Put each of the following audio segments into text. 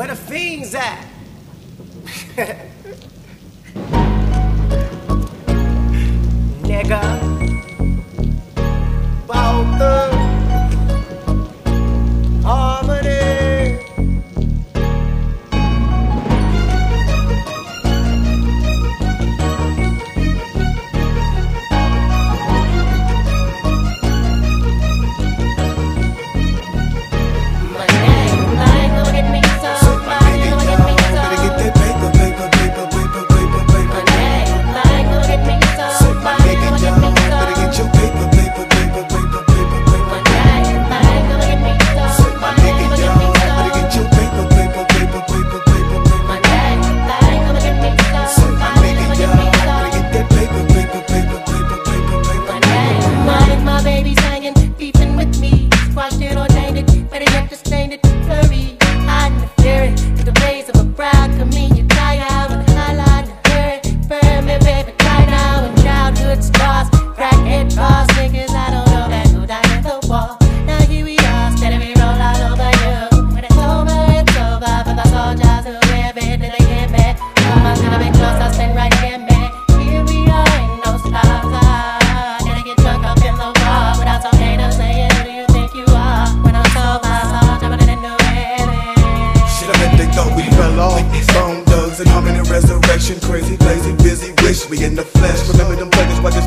Where the fiends at? Nigga. Here, we are, ain't no stars. Ah, Gotta get drunk up in the bar without some haters saying, Who do you think you are? When I'm sober, I'm jumping in the heaven. Shit, I bet they thought we fell off. Bone thugs and in resurrection. Krayzie, Layzie, Bizzy, wish we in the flesh. Remember them players, why this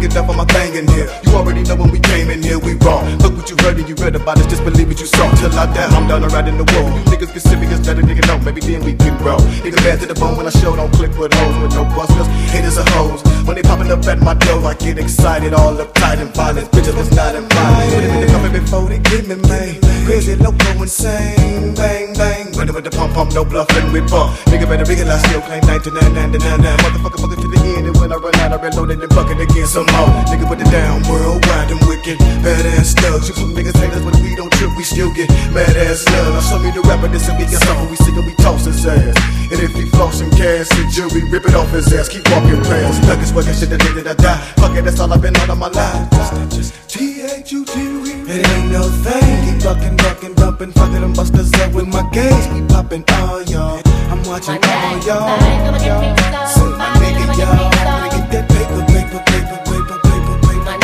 get up on my thing in here. You already know when we came in here, we wrong. Look what you heard and you read about us, just believe what you saw. Till I die, I'm down right in the wall. You niggas get serious, let a nigga know. Maybe then we can grow. Nigga bad to the bone when I show, don't click with hoes with no busters. Haters are hoes. When they popping up at my door, I get excited, all uptight and violent. Bitches was not invited. Put them in the cover before they get me, man. Crazy, loco, insane. Bang, pump, pump, no bluffing, we bump. Nigga better realize still claim 99, Motherfucker, fucker to the end, and when I run out, I reload and bucket again some more. Nigga put it down, worldwide, them wicked, badass thugs. You some niggas haters, but we don't trip, we still get mad ass love. Now show me the rapper, this and we get something, we sing and we toss his ass. And if he flossing cash and jewelry, rip it off his ass, keep walking past. Nuggets fucking shit, the day that I die. Fuck it, that's all I've been all of my life. Just just T-H-U-T-E. It ain't no thing. Keep bucking, bucking, bumping, fucking them busters up with my gaze. Keep popping all y'all. I'm watching all y'all. Say my nigga, y'all. Gotta get that paper, paper, paper, paper, paper, paper.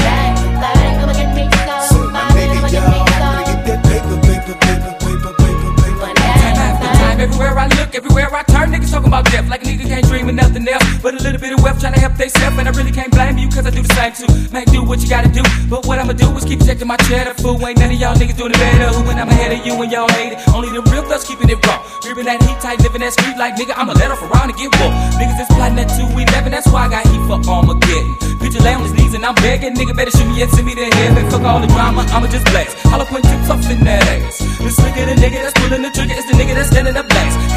Say my nigga, y'all. Gotta get that paper, paper, paper, paper, paper, paper. Time after time, everywhere I look, everywhere I turn, niggas talking about death. Like a nigga can't dream of nothing else. But a little bit of wealth trying to help theyself. And I really can't blame you, cause I do the same too. Man, do what you gotta do. But what I'ma do is keep checking my cheddar. Fool, ain't none of y'all niggas doing it better. Who when I'm ahead of you and y'all hate it. Only the real thugs keeping it raw. Gripping that heat tight, living that street like nigga. I'ma let off around and get war. Niggas is plotting that 211, that's why I got heat for Armageddon. Picture lay on his knees and I'm begging. Nigga better shoot me and send me to heaven. Fuck all the drama, I'ma just blast. Eloquent tips up in that ass. This nigga, the nigga that's pulling the trigger, is the nigga that's standing up last.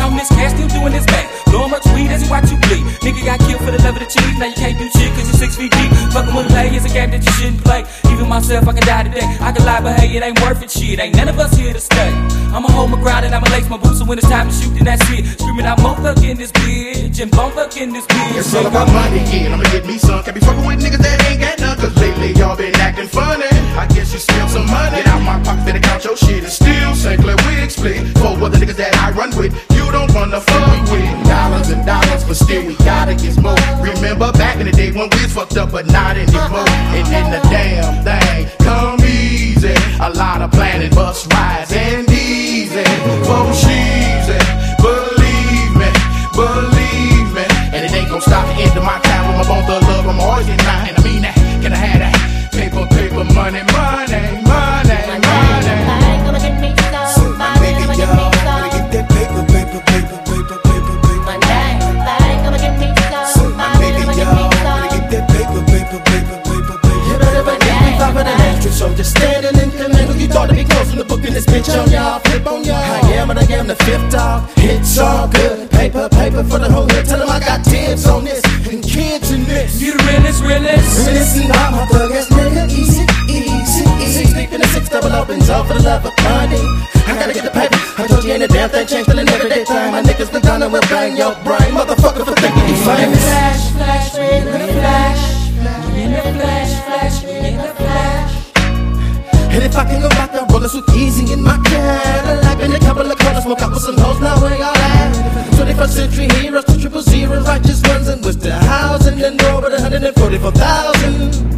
Deep. Fucking with play is a game that you shouldn't play. Even myself, I can die today. I can lie, but hey, it ain't worth it. Shit, ain't none of us here to stay. I'ma hold my ground and I'ma lace my boots. So when it's time to shoot, then that's it. Screaming out, mo fuck in this bitch and bone fuck in this bitch. It's all about money, yeah. I'ma get me some. Can't be fucking with niggas that ain't got none. Cause lately y'all been acting funny. I guess you steal some money. Get out my pocket, better count your shit. And still St. Clair wig split. For other niggas that I run with, you don't wanna fuck but still we gotta get more. Remember back in the day when we was fucked up, but not anymore. And then the damn thing come extra So just standing in command You thought to be close from the book in this bitch on y'all Flip on y'all. I am but I am the fifth dog. It's all good. Paper, paper for the whole hood. Tell them I got dibs on this And kids in this. You the realest, realest. Listen, I'm a thug ass nigga. Easy, easy, easy. Six deep in the six double opens All for the love of money. I gotta get the paper. I told you ain't a damn thing changed Till an everyday time. My niggas been down and will bang your brain Motherfucker for thinking. You famous Flash, flash, in the flash. In the flash, flash, in flash. And if I can go back, I'll roll this with Eazy in my Cadillac. And a couple of colors, smoke out with some hoes, now where y'all at? 21st century heroes, two triple zeros, righteous ones, and with the house in the door with 144,000.